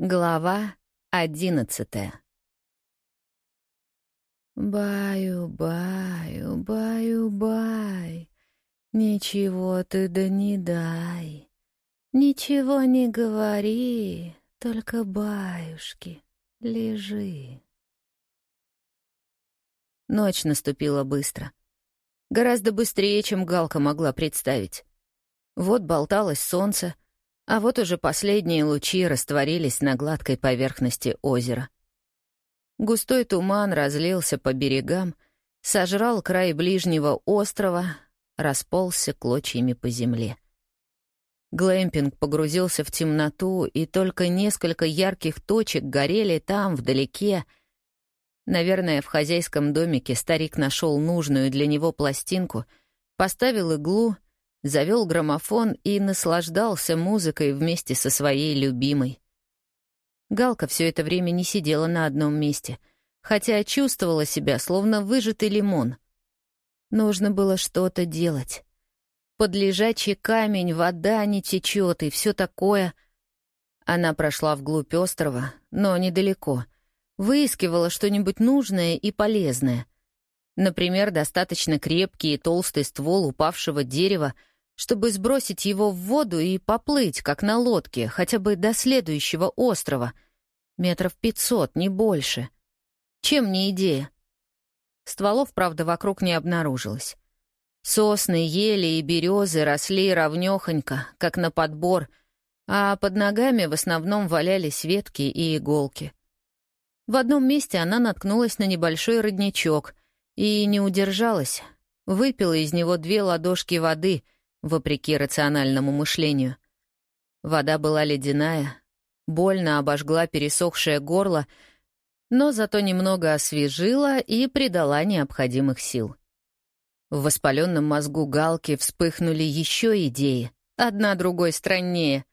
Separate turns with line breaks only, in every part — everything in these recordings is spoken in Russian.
Глава одиннадцатая
Баю-баю, баю-бай, Ничего ты да не дай, Ничего не говори, Только баюшки, лежи.
Ночь наступила быстро. Гораздо быстрее, чем Галка могла представить. Вот болталось солнце, а вот уже последние лучи растворились на гладкой поверхности озера. Густой туман разлился по берегам, сожрал край ближнего острова, расползся клочьями по земле. Глэмпинг погрузился в темноту, и только несколько ярких точек горели там, вдалеке. Наверное, в хозяйском домике старик нашел нужную для него пластинку, поставил иглу — завел граммофон и наслаждался музыкой вместе со своей любимой. Галка все это время не сидела на одном месте, хотя чувствовала себя словно выжатый лимон. Нужно было что-то делать. Под лежачий камень вода не течет и все такое. Она прошла вглубь острова, но недалеко. Выискивала что-нибудь нужное и полезное — Например, достаточно крепкий и толстый ствол упавшего дерева, чтобы сбросить его в воду и поплыть, как на лодке, хотя бы до следующего острова. Метров пятьсот, не больше. Чем не идея? Стволов, правда, вокруг не обнаружилось. Сосны, ели и березы росли ровнёхонько, как на подбор, а под ногами в основном валялись ветки и иголки. В одном месте она наткнулась на небольшой родничок — и не удержалась. Выпила из него две ладошки воды, вопреки рациональному мышлению. Вода была ледяная, больно обожгла пересохшее горло, но зато немного освежила и придала необходимых сил. В воспаленном мозгу Галки вспыхнули еще идеи, одна другой страннее.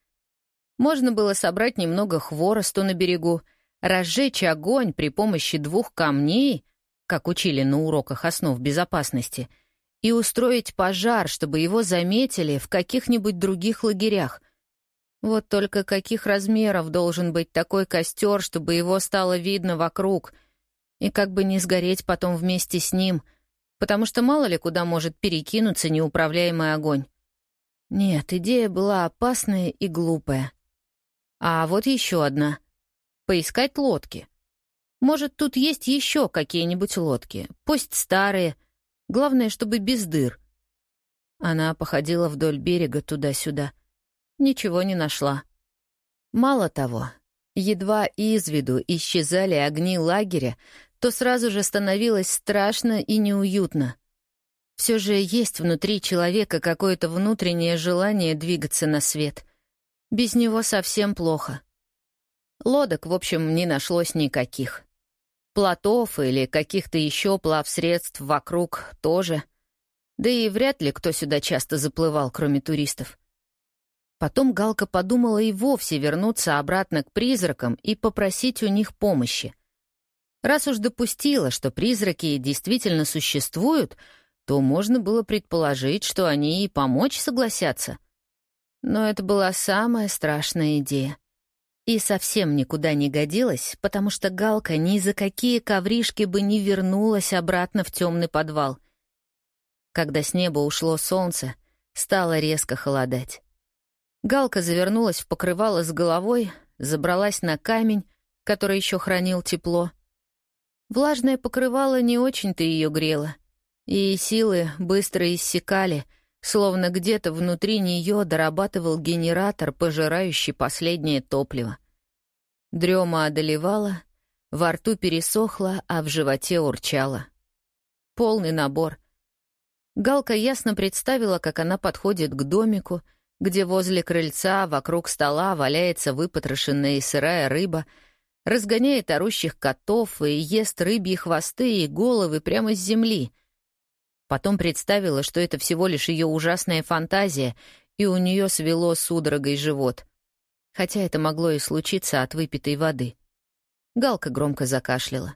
Можно было собрать немного хворосту на берегу, разжечь огонь при помощи двух камней — как учили на уроках основ безопасности, и устроить пожар, чтобы его заметили в каких-нибудь других лагерях. Вот только каких размеров должен быть такой костер, чтобы его стало видно вокруг, и как бы не сгореть потом вместе с ним, потому что мало ли куда может перекинуться неуправляемый огонь. Нет, идея была опасная и глупая. А вот еще одна — поискать лодки — может, тут есть еще какие-нибудь лодки, пусть старые, главное, чтобы без дыр. Она походила вдоль берега туда-сюда. Ничего не нашла. Мало того, едва из виду исчезали огни лагеря, то сразу же становилось страшно и неуютно. Все же есть внутри человека какое-то внутреннее желание двигаться на свет. Без него совсем плохо. Лодок, в общем, не нашлось никаких. Плотов или каких-то еще плавсредств вокруг тоже. Да и вряд ли кто сюда часто заплывал, кроме туристов. Потом Галка подумала и вовсе вернуться обратно к призракам и попросить у них помощи. Раз уж допустила, что призраки действительно существуют, то можно было предположить, что они и помочь согласятся. Но это была самая страшная идея. И совсем никуда не годилась, потому что Галка ни за какие ковришки бы не вернулась обратно в темный подвал. Когда с неба ушло солнце, стало резко холодать. Галка завернулась в покрывало с головой, забралась на камень, который еще хранил тепло. Влажное покрывало не очень-то ее грело, и силы быстро иссякали — словно где-то внутри нее дорабатывал генератор, пожирающий последнее топливо. Дрема одолевала, во рту пересохла, а в животе урчала. Полный набор. Галка ясно представила, как она подходит к домику, где возле крыльца вокруг стола валяется выпотрошенная и сырая рыба, разгоняет орущих котов и ест рыбьи хвосты и головы прямо с земли — Потом представила, что это всего лишь ее ужасная фантазия, и у нее свело судорогой живот. Хотя это могло и случиться от выпитой воды. Галка громко закашляла.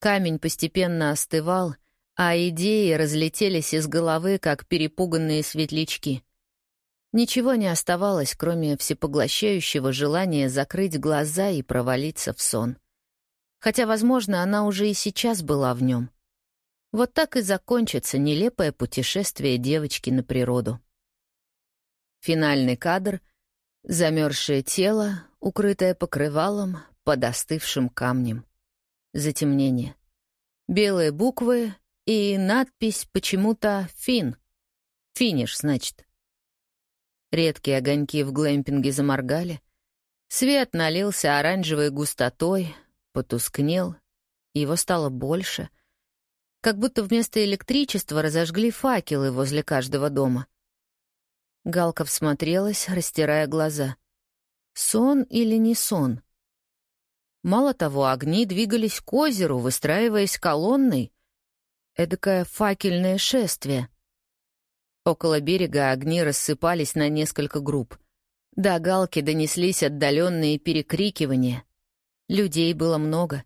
Камень постепенно остывал, а идеи разлетелись из головы, как перепуганные светлячки. Ничего не оставалось, кроме всепоглощающего желания закрыть глаза и провалиться в сон. Хотя, возможно, она уже и сейчас была в нем. Вот так и закончится нелепое путешествие девочки на природу. Финальный кадр — замерзшее тело, укрытое покрывалом под остывшим камнем. Затемнение. Белые буквы и надпись почему-то «Фин». Финиш, значит. Редкие огоньки в глэмпинге заморгали. Свет налился оранжевой густотой, потускнел, его стало больше. Как будто вместо электричества разожгли факелы возле каждого дома. Галка всмотрелась, растирая глаза. Сон или не сон? Мало того, огни двигались к озеру, выстраиваясь колонной. Эдакое факельное шествие — Около берега огни рассыпались на несколько групп. До галки донеслись отдаленные перекрикивания. Людей было много.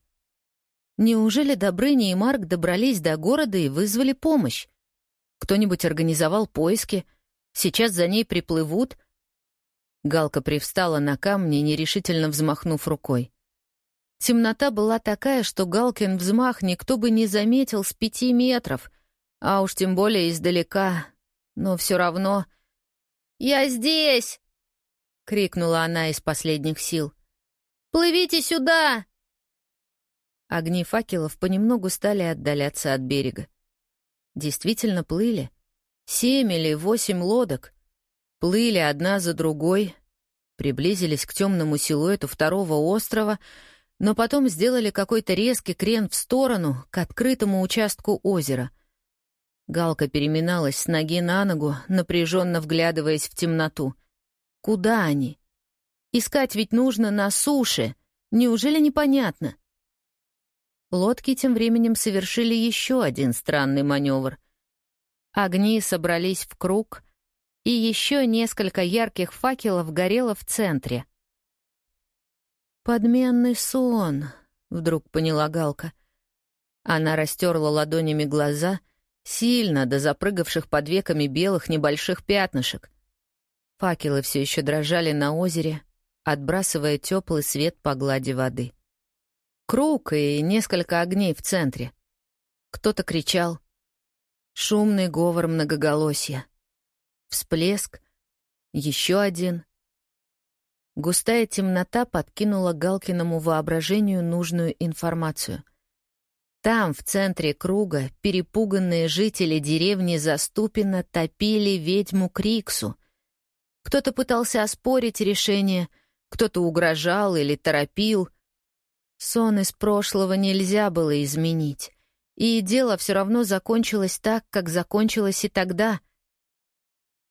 Неужели Добрыня и Марк добрались до города и вызвали помощь? Кто-нибудь организовал поиски? Сейчас за ней приплывут? Галка привстала на камне, нерешительно взмахнув рукой. Темнота была такая, что Галкин взмах никто бы не заметил с пяти метров, а уж тем более издалека, но все равно... «Я здесь!» — крикнула она из последних сил. «Плывите сюда!» Огни факелов понемногу стали отдаляться от берега. Действительно плыли. Семь или восемь лодок. Плыли одна за другой, приблизились к темному силуэту второго острова, но потом сделали какой-то резкий крен в сторону, к открытому участку озера — Галка переминалась с ноги на ногу, напряженно вглядываясь в темноту. Куда они? Искать ведь нужно на суше. Неужели непонятно? Лодки тем временем совершили еще один странный маневр. Огни собрались в круг, и еще несколько ярких факелов горело в центре. «Подменный сон», — вдруг поняла Галка. Она растерла ладонями глаза — Сильно до запрыгавших под веками белых небольших пятнышек. Факелы все еще дрожали на озере, отбрасывая теплый свет по глади воды. Круг и несколько огней в центре. Кто-то кричал. Шумный говор многоголосья. Всплеск. Еще один. Густая темнота подкинула Галкиному воображению нужную информацию. Там, в центре круга, перепуганные жители деревни Заступина топили ведьму Криксу. Кто-то пытался оспорить решение, кто-то угрожал или торопил. Сон из прошлого нельзя было изменить, и дело все равно закончилось так, как закончилось и тогда.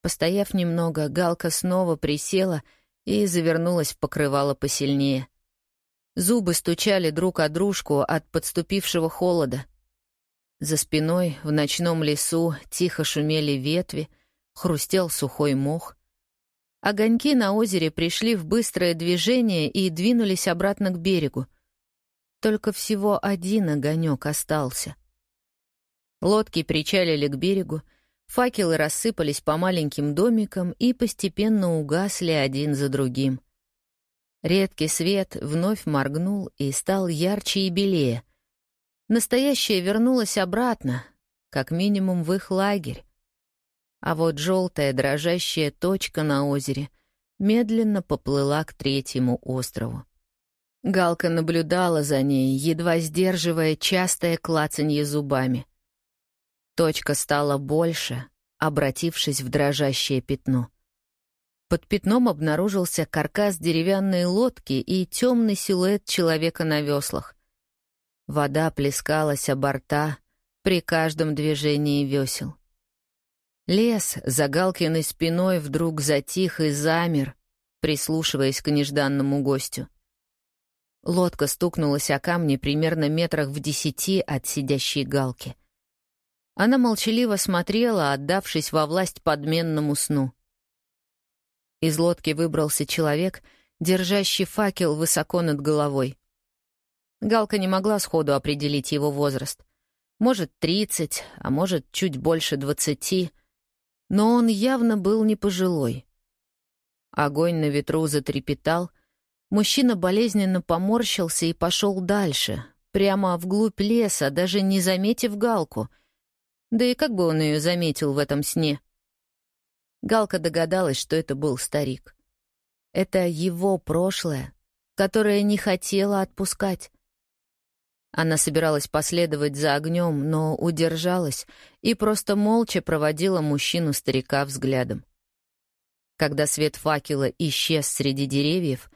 Постояв немного, Галка снова присела и завернулась в покрывало посильнее — Зубы стучали друг о дружку от подступившего холода. За спиной в ночном лесу тихо шумели ветви, хрустел сухой мох. Огоньки на озере пришли в быстрое движение и двинулись обратно к берегу. Только всего один огонек остался. Лодки причалили к берегу, факелы рассыпались по маленьким домикам и постепенно угасли один за другим — Редкий свет вновь моргнул и стал ярче и белее. Настоящее вернулось обратно, как минимум в их лагерь. А вот желтая дрожащая точка на озере медленно поплыла к третьему острову. Галка наблюдала за ней, едва сдерживая частое клацанье зубами. Точка стала больше, обратившись в дрожащее пятно — под пятном обнаружился каркас деревянной лодки и темный силуэт человека на веслах. Вода плескалась о борта при каждом движении весел. Лес за Галкиной спиной вдруг затих и замер, прислушиваясь к нежданному гостю. Лодка стукнулась о камни примерно метрах в десяти от сидящей Галки. Она молчаливо смотрела, отдавшись во власть подменному сну — из лодки выбрался человек, держащий факел высоко над головой. Галка не могла сходу определить его возраст. Может, тридцать, а может, чуть больше двадцати. Но он явно был не пожилой. Огонь на ветру затрепетал. Мужчина болезненно поморщился и пошел дальше, прямо вглубь леса, даже не заметив Галку. Да и как бы он ее заметил в этом сне? Галка догадалась, что это был старик. Это его прошлое, которое не хотело отпускать. Она собиралась последовать за огнем, но удержалась и просто молча проводила мужчину-старика взглядом. Когда свет факела исчез среди деревьев,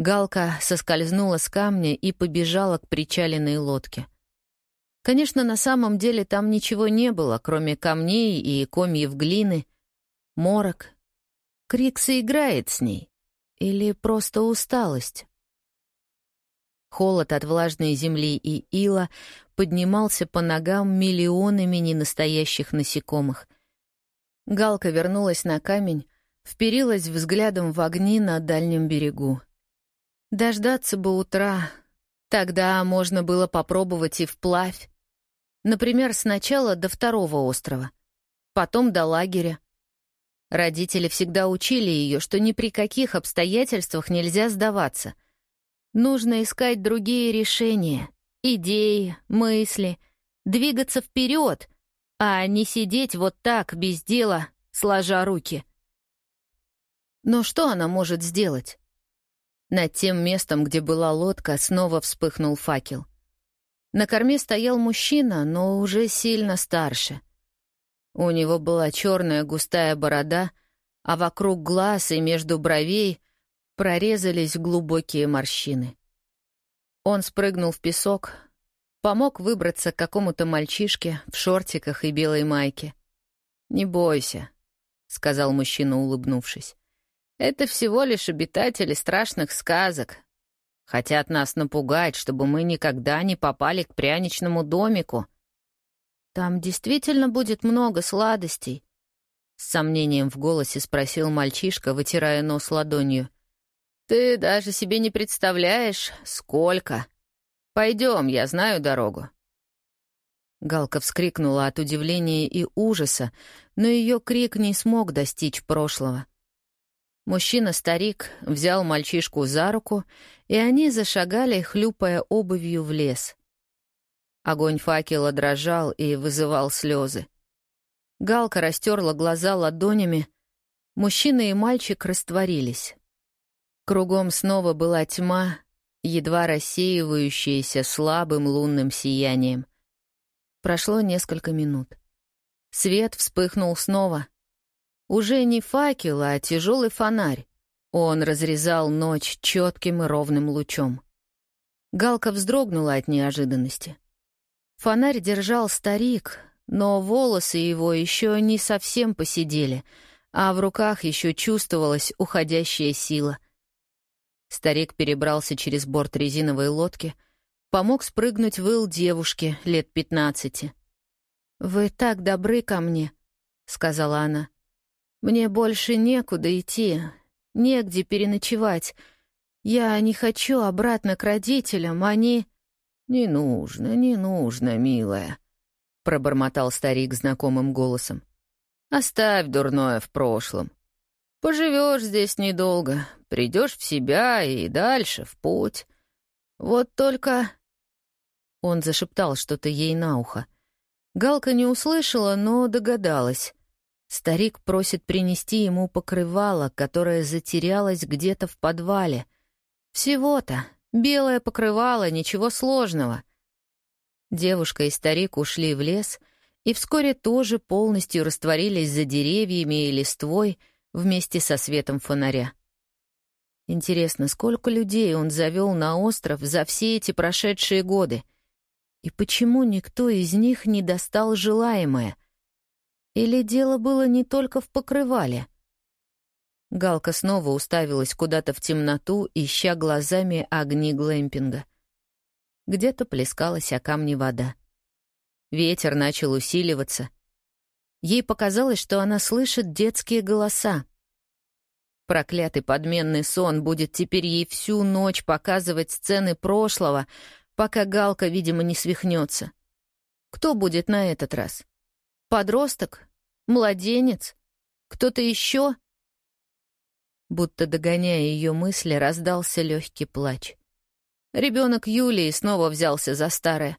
Галка соскользнула с камня и побежала к причаленной лодке. Конечно, на самом деле там ничего не было, кроме камней и комьев глины. Морок. Крикса играет с ней. Или просто усталость. Холод от влажной земли и ила поднимался по ногам миллионами ненастоящих насекомых. Галка вернулась на камень, вперилась взглядом в огни на дальнем берегу. Дождаться бы утра. Тогда можно было попробовать и вплавь. Например, сначала до второго острова, потом до лагеря. Родители всегда учили ее, что ни при каких обстоятельствах нельзя сдаваться. Нужно искать другие решения, идеи, мысли, двигаться вперед, а не сидеть вот так, без дела, сложа руки. Но что она может сделать? Над тем местом, где была лодка, снова вспыхнул факел. На корме стоял мужчина, но уже сильно старше. У него была черная густая борода, а вокруг глаз и между бровей прорезались глубокие морщины. Он спрыгнул в песок, помог выбраться какому-то мальчишке в шортиках и белой майке. «Не бойся», — сказал мужчина, улыбнувшись. Это всего лишь обитатели страшных сказок. Хотят нас напугать, чтобы мы никогда не попали к пряничному домику. Там действительно будет много сладостей. С сомнением в голосе спросил мальчишка, вытирая нос ладонью. Ты даже себе не представляешь, сколько. Пойдем, я знаю дорогу. Галка вскрикнула от удивления и ужаса, но ее крик не смог достичь прошлого. Мужчина-старик взял мальчишку за руку, и они зашагали, хлюпая обувью в лес. Огонь факела дрожал и вызывал слезы. Галка растерла глаза ладонями. Мужчина и мальчик растворились. Кругом снова была тьма, едва рассеивающаяся слабым лунным сиянием. Прошло несколько минут. Свет вспыхнул снова — уже не факел, а тяжелый фонарь. Он разрезал ночь четким и ровным лучом. Галка вздрогнула от неожиданности. Фонарь держал старик, но волосы его еще не совсем посидели, а в руках еще чувствовалась уходящая сила. Старик перебрался через борт резиновой лодки, помог спрыгнуть в ил девушке лет пятнадцати. «Вы так добры ко мне», — сказала она. Мне больше некуда идти, негде переночевать. Я не хочу обратно к родителям, они...» «Не нужно, не нужно, милая», — пробормотал старик знакомым голосом. «Оставь дурное в прошлом. Поживешь здесь недолго, придешь в себя и дальше в путь. Вот только...» Он зашептал что-то ей на ухо. Галка не услышала, но догадалась. Старик просит принести ему покрывало, которое затерялось где-то в подвале. Всего-то. Белое покрывало, ничего сложного. Девушка и старик ушли в лес и вскоре тоже полностью растворились за деревьями и листвой вместе со светом фонаря. Интересно, сколько людей он завел на остров за все эти прошедшие годы? И почему никто из них не достал желаемое? Или дело было не только в покрывале? Галка снова уставилась куда-то в темноту, ища глазами огни глэмпинга. Где-то плескалась о камни вода. Ветер начал усиливаться. Ей показалось, что она слышит детские голоса. Проклятый подменный сон будет теперь ей всю ночь показывать сцены прошлого, пока Галка, видимо, не свихнется. Кто будет на этот раз? Подросток? Младенец? Кто-то еще? Будто догоняя ее мысли, раздался легкий плач. Ребенок Юлии снова взялся за старое.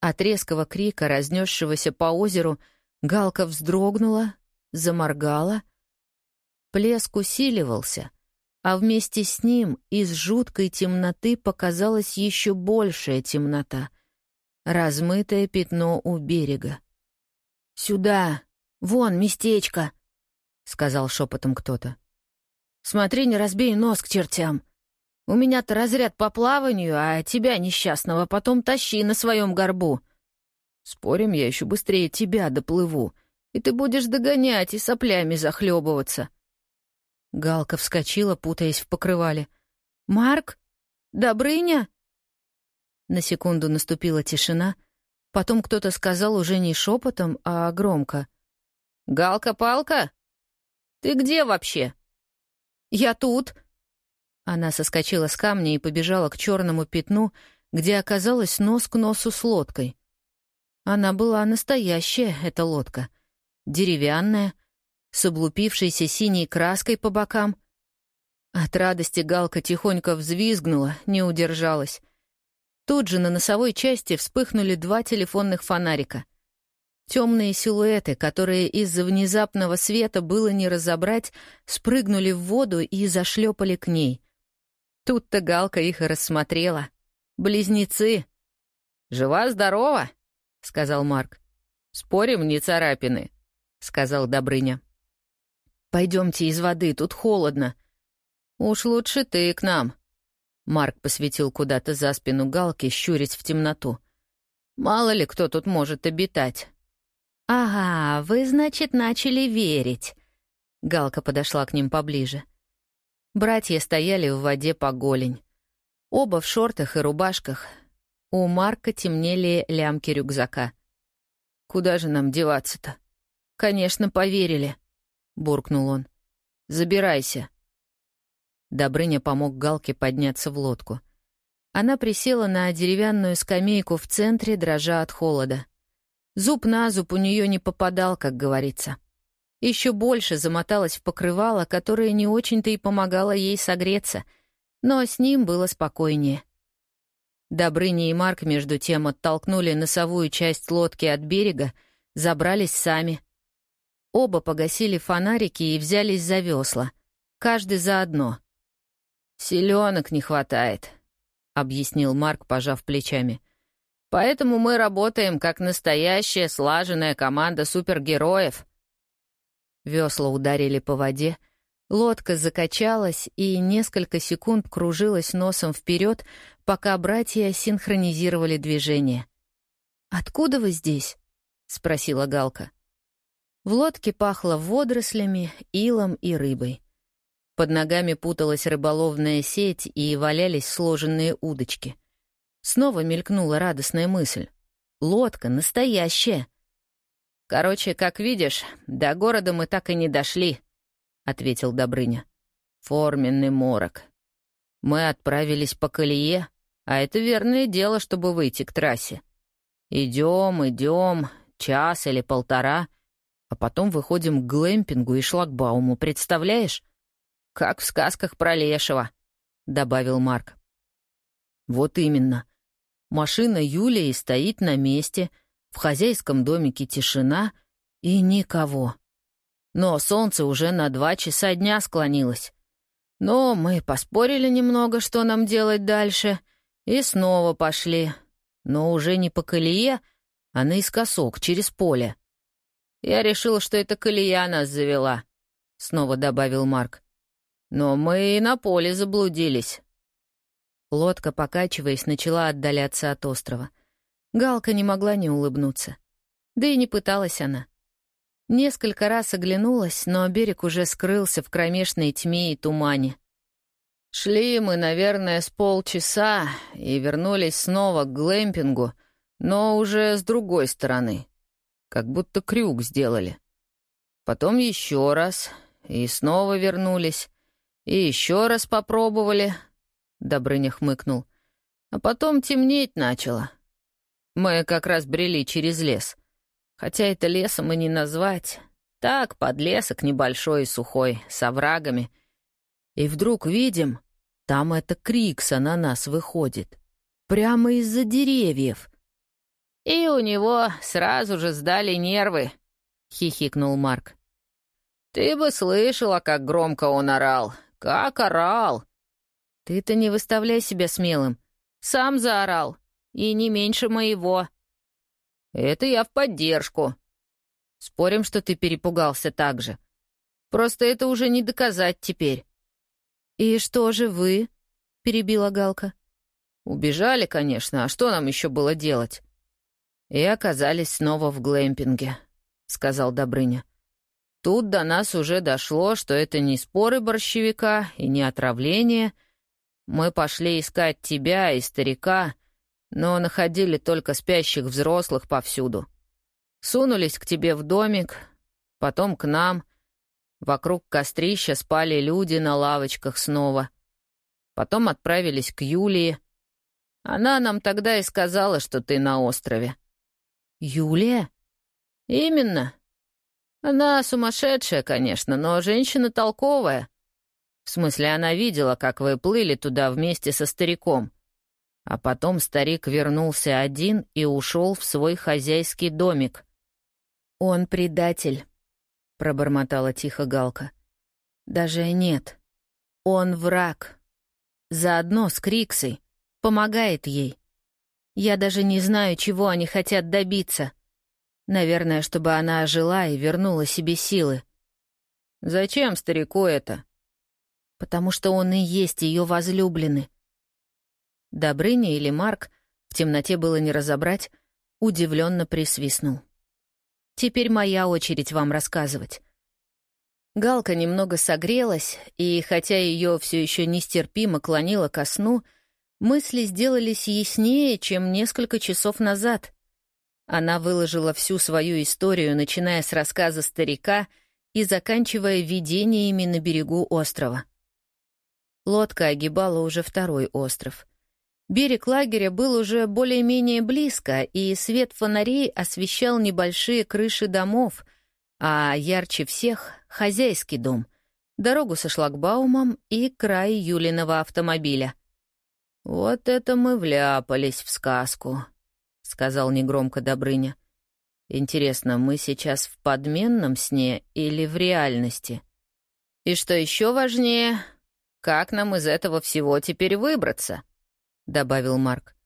От резкого крика, разнесшегося по озеру, Галка вздрогнула, заморгала. Плеск усиливался, а вместе с ним из жуткой темноты показалась еще большая темнота, размытое пятно у берега. «Сюда! Вон местечко!» — сказал шепотом кто-то. «Смотри, не разбей нос к чертям. У меня-то разряд по плаванию, а тебя, несчастного, потом тащи на своем горбу. Спорим, я еще быстрее тебя доплыву, и ты будешь догонять и соплями захлебываться». Галка вскочила, путаясь в покрывале. «Марк? Добрыня?» На секунду наступила тишина, потом кто-то сказал уже не шепотом, а громко. «Галка-палка? Ты где вообще?» «Я тут!» Она соскочила с камня и побежала к черному пятну, где оказалась нос к носу с лодкой. Она была настоящая, эта лодка. Деревянная, с облупившейся синей краской по бокам. От радости Галка тихонько взвизгнула, не удержалась. Тут же на носовой части вспыхнули два телефонных фонарика. Темные силуэты, которые из-за внезапного света было не разобрать, спрыгнули в воду и зашлепали к ней. Тут-то Галка их и рассмотрела. Близнецы. «Жива-здорова?» — сказал Марк. «Спорим, не царапины», — сказал Добрыня. Пойдемте из воды, тут холодно». «Уж лучше ты к нам», — Марк посветил куда-то за спину Галки, щурясь в темноту. «Мало ли кто тут может обитать». «Ага, вы, значит, начали верить». Галка подошла к ним поближе. Братья стояли в воде по голень. Оба в шортах и рубашках. У Марка темнели лямки рюкзака. «Куда же нам деваться-то?» «Конечно, поверили», — буркнул он. «Забирайся». Добрыня помог Галке подняться в лодку. Она присела на деревянную скамейку в центре, дрожа от холода. Зуб на зуб у нее не попадал, как говорится. Еще больше замоталась в покрывало, которое не очень-то и помогало ей согреться, но с ним было спокойнее. Добрыня и Марк, между тем, оттолкнули носовую часть лодки от берега, забрались сами — Оба погасили фонарики и взялись за весла. Каждый за одно. «Селенок не хватает», — объяснил Марк, пожав плечами. «Поэтому мы работаем как настоящая слаженная команда супергероев». Весла ударили по воде, лодка закачалась и несколько секунд кружилась носом вперед, пока братья синхронизировали движение. «Откуда вы здесь?» — спросила Галка. В лодке пахло водорослями, илом и рыбой. Под ногами путалась рыболовная сеть и валялись сложенные удочки. Снова мелькнула радостная мысль. «Лодка настоящая!» «Короче, как видишь, до города мы так и не дошли», — ответил Добрыня. «Форменный морок. Мы отправились по колее, а это верное дело, чтобы выйти к трассе. Идем, идем, час или полтора — а потом выходим к глэмпингу и шлагбауму, представляешь? Как в сказках про Лешего, — добавил Марк. Вот именно. Машина Юлии стоит на месте, в хозяйском домике тишина и никого. Но солнце уже на два часа дня склонилось. Но мы поспорили немного, что нам делать дальше, и снова пошли. Но уже не по колее, а наискосок, через поле. «Я решил, что это колея нас завела», — снова добавил Марк. «Но мы и на поле заблудились». Лодка, покачиваясь, начала отдаляться от острова. Галка не могла не улыбнуться. Да и не пыталась она. Несколько раз оглянулась, но берег уже скрылся в кромешной тьме и тумане. Шли мы, наверное, с полчаса и вернулись снова к глэмпингу, но уже с другой стороны как будто крюк сделали. Потом еще раз, и снова вернулись, и еще раз попробовали. Добрыня хмыкнул. А потом темнеть начало. Мы как раз брели через лес. Хотя это лесом и не назвать. Так, подлесок небольшой и сухой, с оврагами. И вдруг видим, там эта Крикса на нас выходит. Прямо из-за деревьев.
«И у него сразу же сдали нервы», — хихикнул Марк. «Ты бы слышала, как громко он орал. Как орал!»
«Ты-то не выставляй себя смелым. Сам заорал. И не меньше моего».
«Это я в поддержку».
«Спорим, что ты перепугался так же. Просто это уже не доказать теперь». «И что же вы?» — перебила Галка.
«Убежали, конечно, а что нам еще было делать?»
«И оказались снова в глэмпинге», — сказал Добрыня. «Тут до нас уже дошло, что это не споры борщевика и не отравление. Мы пошли искать тебя и старика, но находили только спящих взрослых повсюду. Сунулись к тебе в домик, потом к нам. Вокруг кострища спали люди на лавочках снова. Потом отправились к Юлии. Она нам тогда и сказала, что ты на острове.
«Юлия?»
«Именно. Она сумасшедшая, конечно, но женщина толковая. В смысле, она видела, как вы плыли туда вместе со стариком. А потом старик вернулся один и ушел в свой хозяйский домик. «Он предатель», — пробормотала тихо Галка. «Даже нет. Он враг. Заодно с Криксой. Помогает ей. Я даже не знаю, чего они хотят добиться. Наверное, чтобы она ожила и вернула себе силы.
Зачем старику это?
Потому что он и есть ее возлюбленный. Добрыня или Марк, в темноте было не разобрать, удивленно присвистнул. Теперь моя очередь вам рассказывать. Галка немного согрелась, и хотя ее все еще нестерпимо клонило ко сну, — Мысли сделались яснее, чем несколько часов назад. Она выложила всю свою историю, начиная с рассказа старика и заканчивая видениями на берегу острова. Лодка огибала уже второй остров. Берег лагеря был уже более-менее близко, и свет фонарей освещал небольшие крыши домов, а ярче всех — хозяйский дом, дорогу со шлагбаумом и край Юлиного автомобиля — «Вот это мы вляпались в сказку», — сказал негромко Добрыня. «Интересно, мы сейчас в подменном сне или в реальности? И что еще важнее, как нам из этого всего теперь выбраться?» — добавил Марк.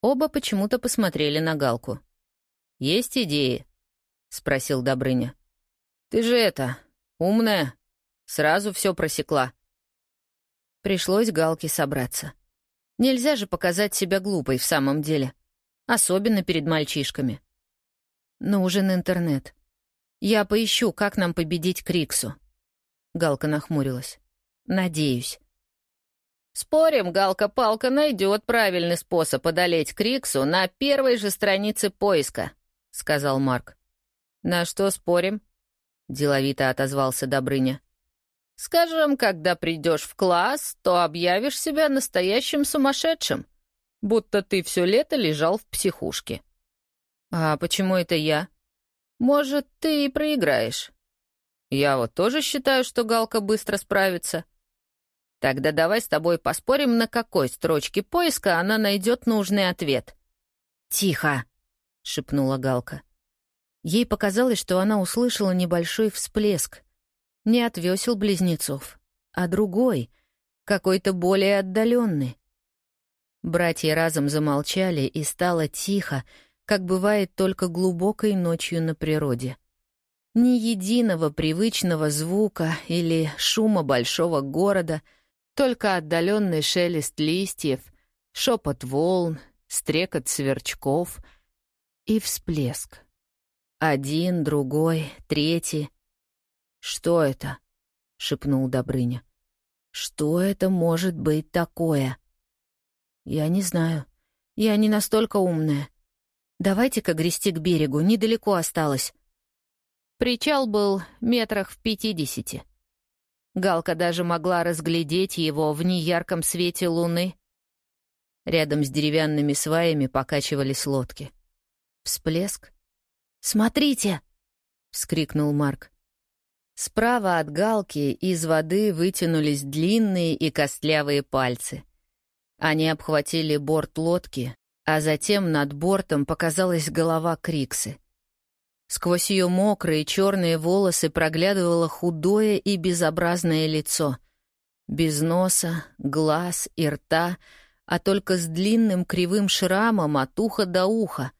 Оба почему-то посмотрели на Галку. «Есть идеи?» — спросил Добрыня. «Ты же это, умная, сразу все просекла». Пришлось Галке собраться. Нельзя же показать себя глупой в самом деле. Особенно перед мальчишками. Нужен интернет. Я поищу, как нам победить Криксу. Галка нахмурилась. Надеюсь.
Спорим, Галка-палка найдет правильный способ одолеть Криксу на первой же странице поиска, сказал Марк.
На что спорим? Деловито отозвался Добрыня.
Скажем, когда придешь в класс, то объявишь себя настоящим сумасшедшим, будто ты все лето лежал в психушке.
А почему это я?
Может, ты и проиграешь.
Я вот тоже считаю, что Галка быстро справится. Тогда давай с тобой поспорим, на какой строчке поиска она найдет нужный ответ. «Тихо!» — шепнула Галка. Ей показалось, что она услышала небольшой всплеск, не от весел близнецов, а другой, какой-то более отдаленный. Братья разом замолчали, и стало тихо, как бывает только глубокой ночью на природе. Ни единого привычного звука или шума большого города, только отдаленный шелест листьев, шепот волн, стрекот сверчков и всплеск. Один, другой, третий — «Что это?» — шепнул Добрыня. «Что это может быть такое?» «Я не знаю. Я не настолько умная. Давайте-ка грести к берегу, недалеко осталось». Причал был метрах в пятидесяти. Галка даже могла разглядеть его в неярком свете луны. Рядом с деревянными сваями покачивались лодки. Всплеск. «Смотрите!» — вскрикнул Марк. Справа от галки из воды вытянулись длинные и костлявые пальцы. Они обхватили борт лодки, а затем над бортом показалась голова Криксы. Сквозь ее мокрые черные волосы проглядывало худое и безобразное лицо. Без носа, глаз и рта, а только с длинным кривым шрамом от уха до уха.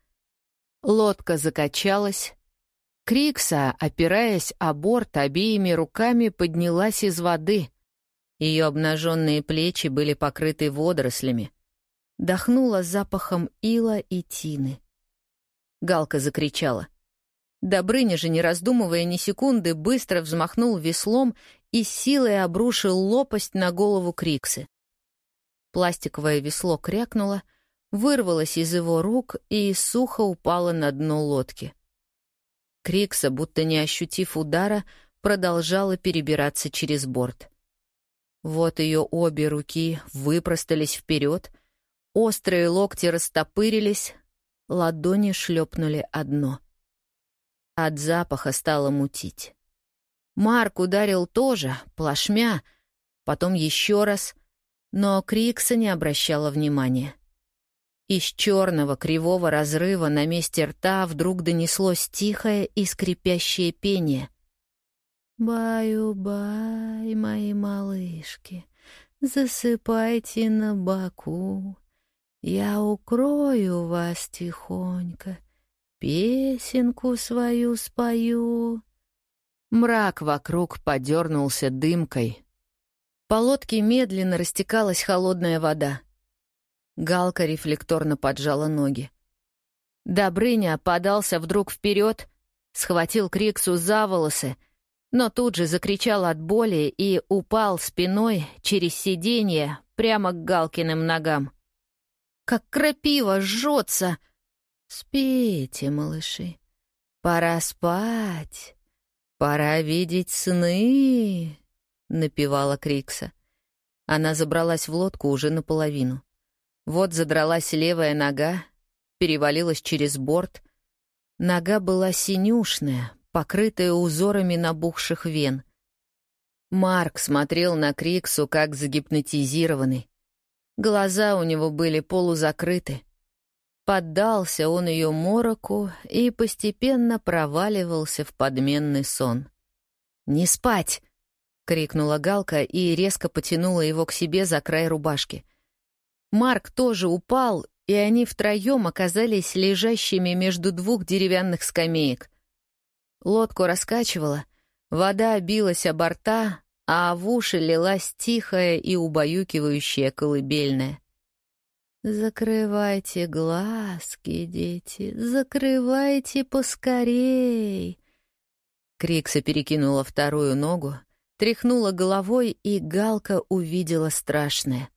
Лодка закачалась, Крикса, опираясь о борт, обеими руками поднялась из воды. Ее обнаженные плечи были покрыты водорослями. Дохнула запахом ила и тины. Галка закричала. Добрыня же, не раздумывая ни секунды, быстро взмахнул веслом и силой обрушил лопасть на голову Криксы. Пластиковое весло крякнуло, вырвалось из его рук и сухо упало на дно лодки. Крикса, будто не ощутив удара, продолжала перебираться через борт. Вот ее обе руки выпростались вперед, острые локти растопырились, ладони шлепнули одно. От запаха стало мутить. Марк ударил тоже, плашмя, потом еще раз, но Крикса не обращала внимания. Из черного кривого разрыва на месте рта вдруг донеслось тихое и скрипящее пение. «Баю-бай, мои малышки, засыпайте на боку. Я укрою вас тихонько, песенку свою спою». Мрак вокруг подернулся дымкой. По лодке медленно растекалась холодная вода. Галка рефлекторно поджала ноги. Добрыня подался вдруг вперед, схватил Криксу за волосы, но тут же закричал от боли и упал спиной через сиденье прямо к Галкиным ногам. «Как крапива жжется!» «Спите, малыши, пора спать, пора видеть сны», — напевала Крикса. Она забралась в лодку уже наполовину. Вот задралась левая нога, перевалилась через борт. Нога была синюшная, покрытая узорами набухших вен. Марк смотрел на Криксу как загипнотизированный. Глаза у него были полузакрыты. Поддался он ее мороку и постепенно проваливался в подменный сон. «Не спать!» — крикнула Галка и резко потянула его к себе за край рубашки — Марк тоже упал, и они втроем оказались лежащими между двух деревянных скамеек. Лодку раскачивала, вода билась о борта, а в уши лилась тихая и убаюкивающая колыбельная. «Закрывайте глазки, дети, закрывайте поскорей!» Крикса перекинула вторую ногу, тряхнула головой, и Галка увидела страшное.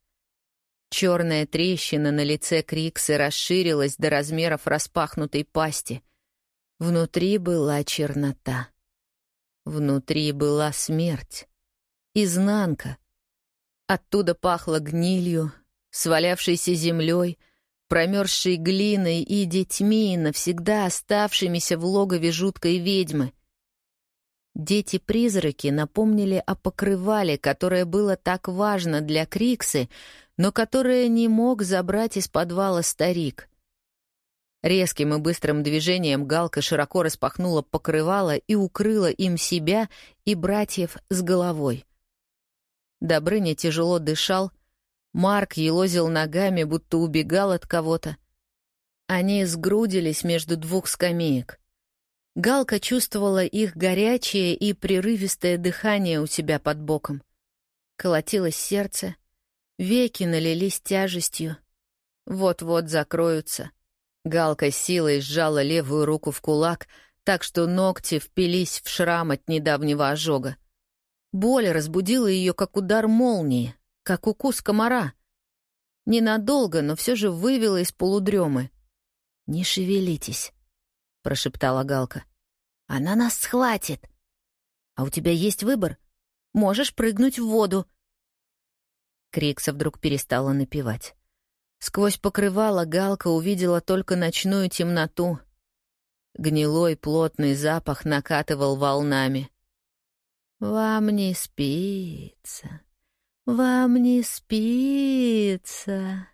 Черная трещина на лице Криксы расширилась до размеров распахнутой пасти. Внутри была чернота. Внутри была смерть. Изнанка. Оттуда пахло гнилью, свалявшейся землей, промерзшей глиной и детьми, навсегда оставшимися в логове жуткой ведьмы. Дети-призраки напомнили о покрывале, которое было так важно для Криксы, но которое не мог забрать из подвала старик. Резким и быстрым движением Галка широко распахнула покрывало и укрыла им себя и братьев с головой. Добрыня тяжело дышал, Марк елозил ногами, будто убегал от кого-то. Они сгрудились между двух скамеек. Галка чувствовала их горячее и прерывистое дыхание у себя под боком. Колотилось сердце, Веки налились тяжестью. Вот-вот закроются. Галка силой сжала левую руку в кулак, так что ногти впились в шрам от недавнего ожога. Боль разбудила ее, как удар молнии, как укус комара. Ненадолго, но все же вывела из полудремы. «Не шевелитесь», — прошептала Галка. «Она нас схватит. А у тебя есть выбор. Можешь прыгнуть в воду, Крикса вдруг перестала напевать. Сквозь покрывало Галка увидела только ночную темноту. Гнилой плотный запах накатывал волнами. Вам не спится, вам не спится.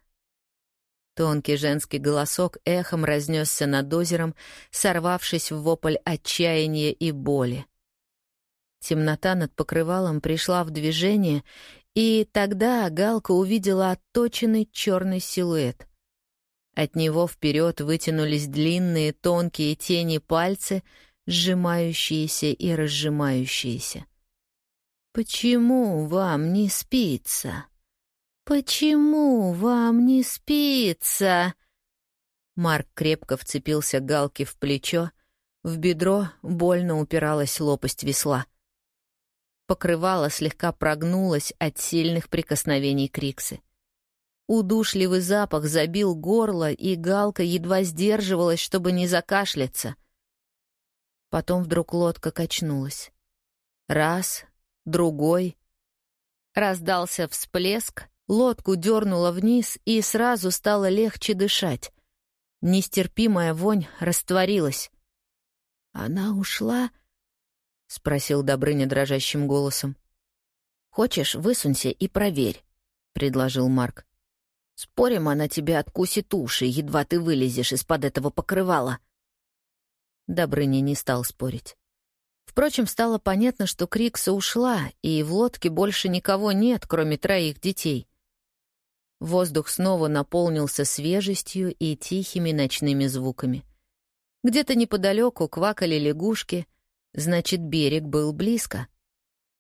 Тонкий женский голосок эхом разнесся над озером, сорвавшись в вопль отчаяния и боли. Темнота над покрывалом пришла в движение, и тогда Галка увидела отточенный черный силуэт. От него вперед вытянулись длинные тонкие тени пальцы, сжимающиеся и разжимающиеся. «Почему вам не спится? Почему вам не спится?» Марк крепко вцепился Галке в плечо, в бедро больно упиралась лопасть весла. Покрывало слегка прогнулось от сильных прикосновений Криксы. Удушливый запах забил горло, и Галка едва сдерживалась, чтобы не закашляться. Потом вдруг лодка качнулась. Раз, другой. Раздался всплеск, лодку дернуло вниз, и сразу стало легче дышать. Нестерпимая вонь растворилась. «Она ушла?» — спросил Добрыня дрожащим голосом. «Хочешь, высунься и проверь», — предложил Марк. «Спорим, она тебе откусит уши, едва ты вылезешь из-под этого покрывала». Добрыня не стал спорить. Впрочем, стало понятно, что Крикса ушла, и в лодке больше никого нет, кроме троих детей. Воздух снова наполнился свежестью и тихими ночными звуками. Где-то неподалеку квакали лягушки — Значит, берег был близко.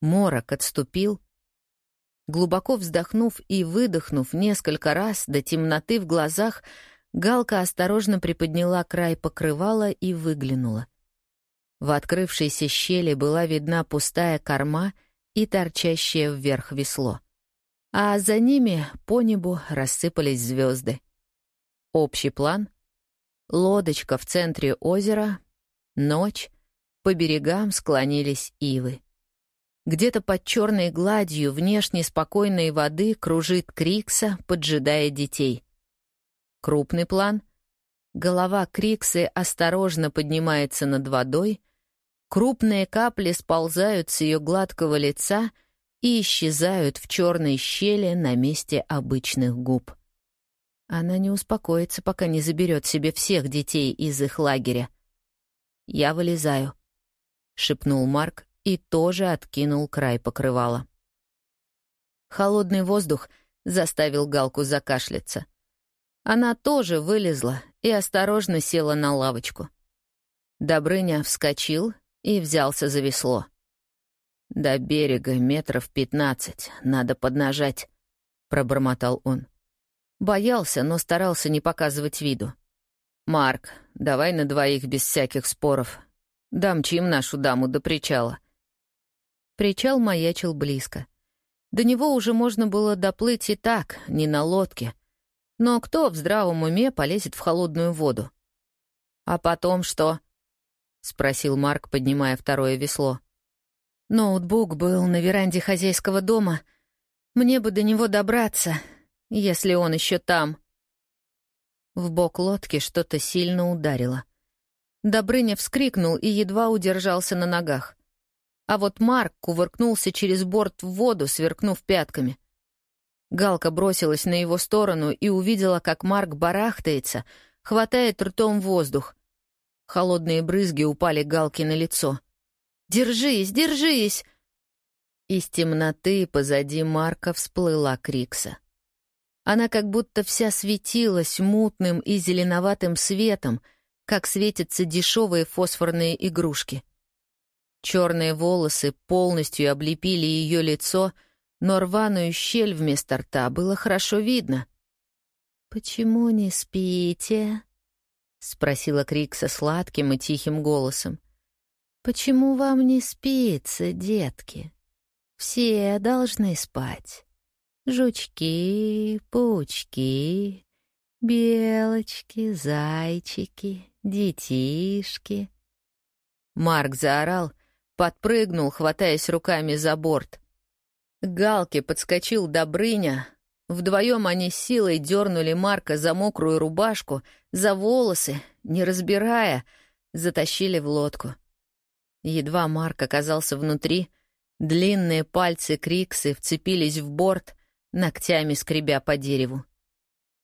Морок отступил. Глубоко вздохнув и выдохнув несколько раз до темноты в глазах, Галка осторожно приподняла край покрывала и выглянула. В открывшейся щели была видна пустая корма и торчащее вверх весло. А за ними по небу рассыпались звезды. Общий план — лодочка в центре озера, ночь, по берегам склонились ивы. Где-то под черной гладью внешне спокойной воды кружит Крикса, поджидая детей. Крупный план. Голова Криксы осторожно поднимается над водой, крупные капли сползают с ее гладкого лица и исчезают в черной щели на месте обычных губ. Она не успокоится, пока не заберет себе всех детей из их лагеря. Я вылезаю. — шепнул Марк и тоже откинул край покрывала. Холодный воздух заставил Галку закашляться. Она тоже вылезла и осторожно села на лавочку. Добрыня вскочил и взялся за весло. «До берега метров пятнадцать, надо поднажать», — пробормотал он. Боялся, но старался не показывать виду. «Марк, давай на двоих без всяких споров, Дамчим нашу даму до причала». Причал маячил близко. До него уже можно было доплыть и так, не на лодке. Но кто в здравом уме полезет в холодную воду? «А потом что?» — спросил Марк, поднимая второе весло. «Ноутбук был на веранде хозяйского дома. Мне бы до него добраться, если он еще там». В бок лодки что-то сильно ударило — Добрыня вскрикнул и едва удержался на ногах. А вот Марк кувыркнулся через борт в воду, сверкнув пятками. Галка бросилась на его сторону и увидела, как Марк барахтается, хватает ртом воздух. Холодные брызги упали Галке на лицо. «Держись, держись!» Из темноты позади Марка всплыла Крикса. Она как будто вся светилась мутным и зеленоватым светом — как светятся дешевые фосфорные игрушки. Черные волосы полностью облепили ее лицо, но рваную щель вместо рта было хорошо видно. «Почему не спите?» — спросила Крикса сладким и тихим голосом. «Почему вам не спится, детки? Все должны спать. Жучки, паучки, белочки, зайчики, детишки. Марк заорал, подпрыгнул, хватаясь руками за борт. К галке подскочил Добрыня. Вдвоем они силой дернули Марка за мокрую рубашку, за волосы, не разбирая, затащили в лодку. Едва Марк оказался внутри, Длинные пальцы Криксы вцепились в борт, ногтями скребя по дереву.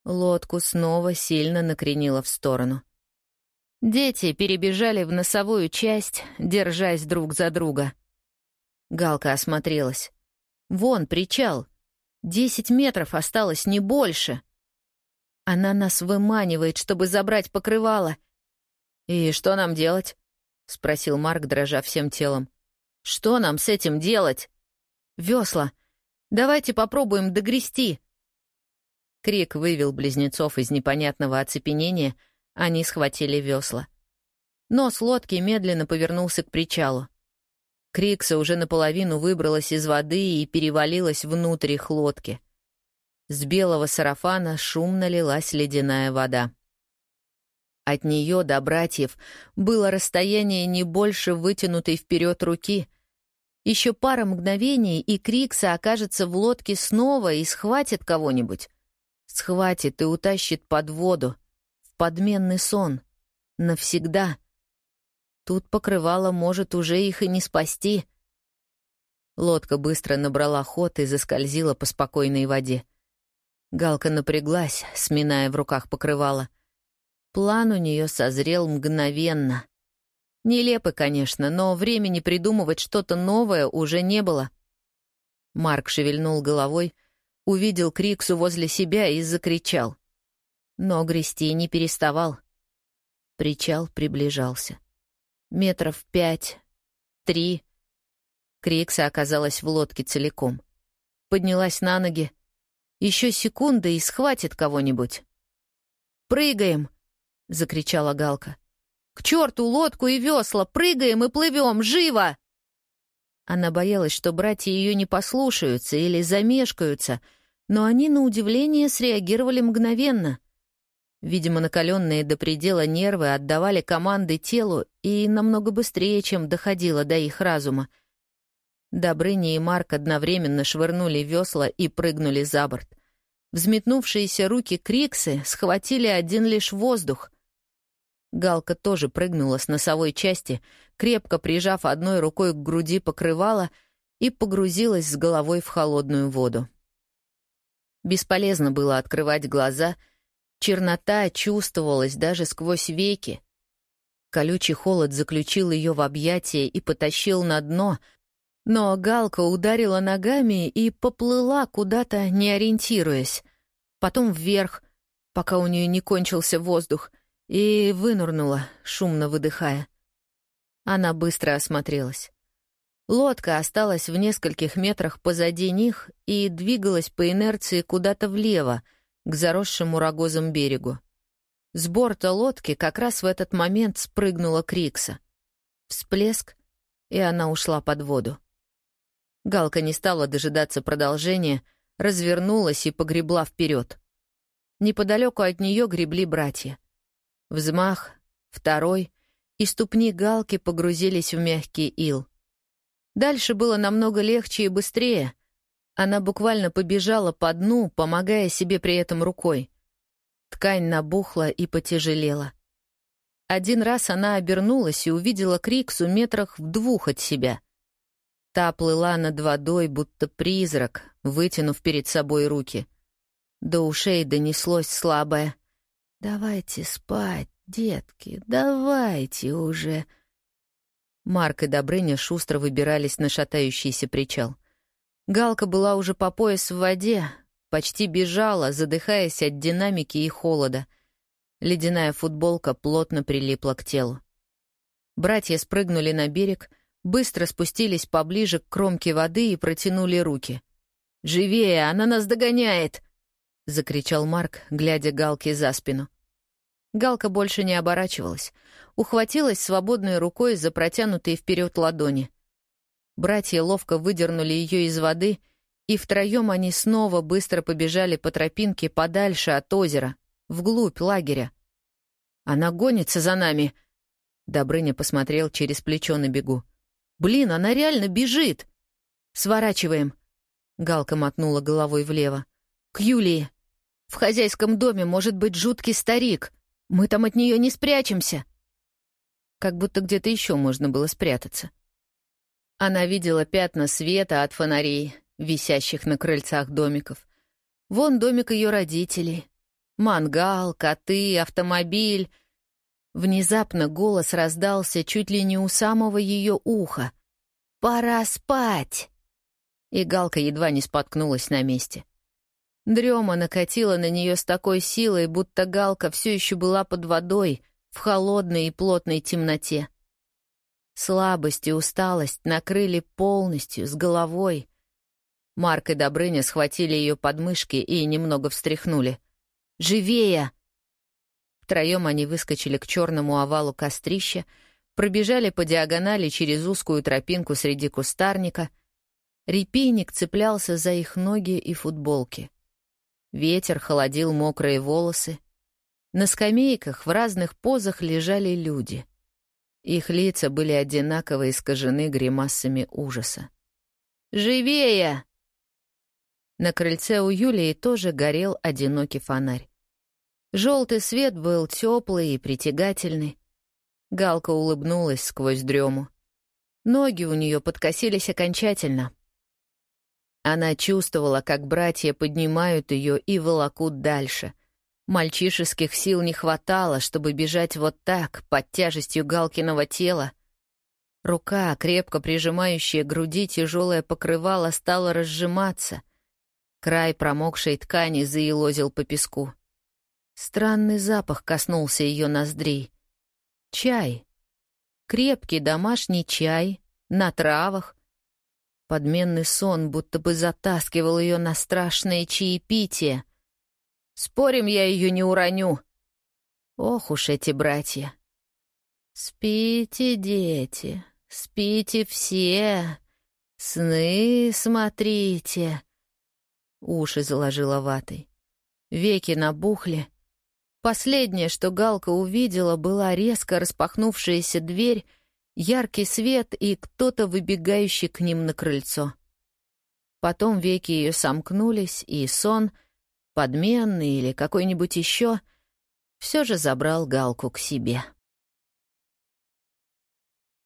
Лодку снова сильно накренило в сторону. Дети перебежали в носовую часть, держась друг за друга. Галка осмотрелась. «Вон причал. Десять метров осталось, не больше. Она нас выманивает, чтобы забрать покрывало. «И что нам делать?» — спросил Марк, дрожа всем телом. «Что нам с этим делать?» «Весла. Давайте попробуем догрести». Крик вывел близнецов из непонятного оцепенения, они схватили весла. Нос лодки медленно повернулся к причалу. Крикса уже наполовину выбралась из воды и перевалилась внутрь их лодки. С белого сарафана шумно лилась ледяная вода. От нее до братьев было расстояние не больше вытянутой вперед руки. Еще пара мгновений, и Крикса окажется в лодке снова и схватит кого-нибудь. Схватит и утащит под воду, подменный сон. Навсегда. Тут покрывало может уже их и не спасти. Лодка быстро набрала ход и заскользила по спокойной воде. Галка напряглась, сминая в руках покрывало — План у нее созрел мгновенно. Нелепо, конечно, но времени придумывать что-то новое уже не было. Марк шевельнул головой, увидел Криксу возле себя и закричал. Но грести не переставал. Причал приближался. Метров пять, три. Крикса оказалась в лодке целиком. Поднялась на ноги. Еще секунда и схватит кого-нибудь. «Прыгаем!» — закричала Галка. «К черту лодку и весла! Прыгаем и плывем! Живо!» Она боялась, что братья ее не послушаются или замешкаются, но они, на удивление, среагировали мгновенно. Видимо, накаленные до предела нервы отдавали команды телу и намного быстрее, чем доходило до их разума. Добрыня и Марк одновременно швырнули весла и прыгнули за борт. Взметнувшиеся руки Криксы схватили один лишь воздух. Галка тоже прыгнула с носовой части, крепко прижав одной рукой к груди покрывала и погрузилась с головой в холодную воду. Бесполезно было открывать глаза, чернота чувствовалась даже сквозь веки. Колючий холод заключил ее в объятия и потащил на дно, но Галка ударила ногами и поплыла куда-то, не ориентируясь. Потом вверх, пока у нее не кончился воздух, и вынурнула, шумно выдыхая. Она быстро осмотрелась. Лодка осталась в нескольких метрах позади них и двигалась по инерции куда-то влево, к заросшему рогозом берегу. С борта лодки как раз в этот момент спрыгнула Крикса. Всплеск, и она ушла под воду. Галка не стала дожидаться продолжения, развернулась и погребла вперед. Неподалеку от нее гребли братья. Взмах, второй, и ступни Галки погрузились в мягкий ил. Дальше было намного легче и быстрее. Она буквально побежала по дну, помогая себе при этом рукой. Ткань набухла и потяжелела. Один раз она обернулась и увидела Криксу метрах в двух от себя — Та плыла над водой, будто призрак, вытянув перед собой руки. До ушей донеслось слабое «Давайте спать, детки, давайте уже!» Марк и Добрыня шустро выбирались на шатающийся причал. Галка была уже по пояс в воде, почти бежала, задыхаясь от динамики и холода. Ледяная футболка плотно прилипла к телу. Братья спрыгнули на берег — быстро спустились поближе к кромке воды и протянули руки. «Живее, она нас догоняет!» — закричал Марк, глядя Галке за спину. Галка больше не оборачивалась, ухватилась свободной рукой за протянутые вперед ладони. Братья ловко выдернули ее из воды, и втроем они снова быстро побежали по тропинке подальше от озера, вглубь лагеря. «Она гонится за нами!» Добрыня посмотрел через плечо на бегу. Блин, она реально бежит. Сворачиваем. Галка мотнула головой влево. К Юлии. В хозяйском доме может быть жуткий старик. Мы там от нее не спрячемся. Как будто где-то еще можно было спрятаться. Она видела пятна света от фонарей, висящих на крыльцах домиков. Вон домик ее родителей. Мангал, коты, автомобиль. Внезапно голос раздался чуть ли не у самого ее уха. «Пора спать!» И Галка едва не споткнулась на месте. Дрема накатила на нее с такой силой, будто Галка все еще была под водой, в холодной и плотной темноте. Слабость и усталость накрыли полностью, с головой. Марк и Добрыня схватили ее подмышки и немного встряхнули. «Живее!» Втроем они выскочили к черному овалу кострища, пробежали по диагонали через узкую тропинку среди кустарника. Репейник цеплялся за их ноги и футболки. Ветер холодил мокрые волосы. На скамейках в разных позах лежали люди. Их лица были одинаково искажены гримасами ужаса. «Живее!» На крыльце у Юлии тоже горел одинокий фонарь. Желтый свет был теплый и притягательный. Галка улыбнулась сквозь дрему. Ноги у нее подкосились окончательно. Она чувствовала, как братья поднимают ее и волокут дальше. Мальчишеских сил не хватало, чтобы бежать вот так, под тяжестью Галкиного тела. Рука, крепко прижимающая груди тяжелое покрывало, стала разжиматься. Край промокшей ткани заелозил по песку. Странный запах коснулся ее ноздрей. Чай. Крепкий домашний чай, на травах. Подменный сон будто бы затаскивал ее на страшное чаепитие. Спорим, я ее не уроню. Ох уж эти братья. Спите, дети, спите все. Сны смотрите. Уши заложила ватой. Веки набухли, Последнее, что Галка увидела, была резко распахнувшаяся дверь, яркий свет и кто-то, выбегающий к ним на крыльцо. Потом веки ее сомкнулись, и сон, подменный или какой-нибудь еще, все же забрал Галку к себе.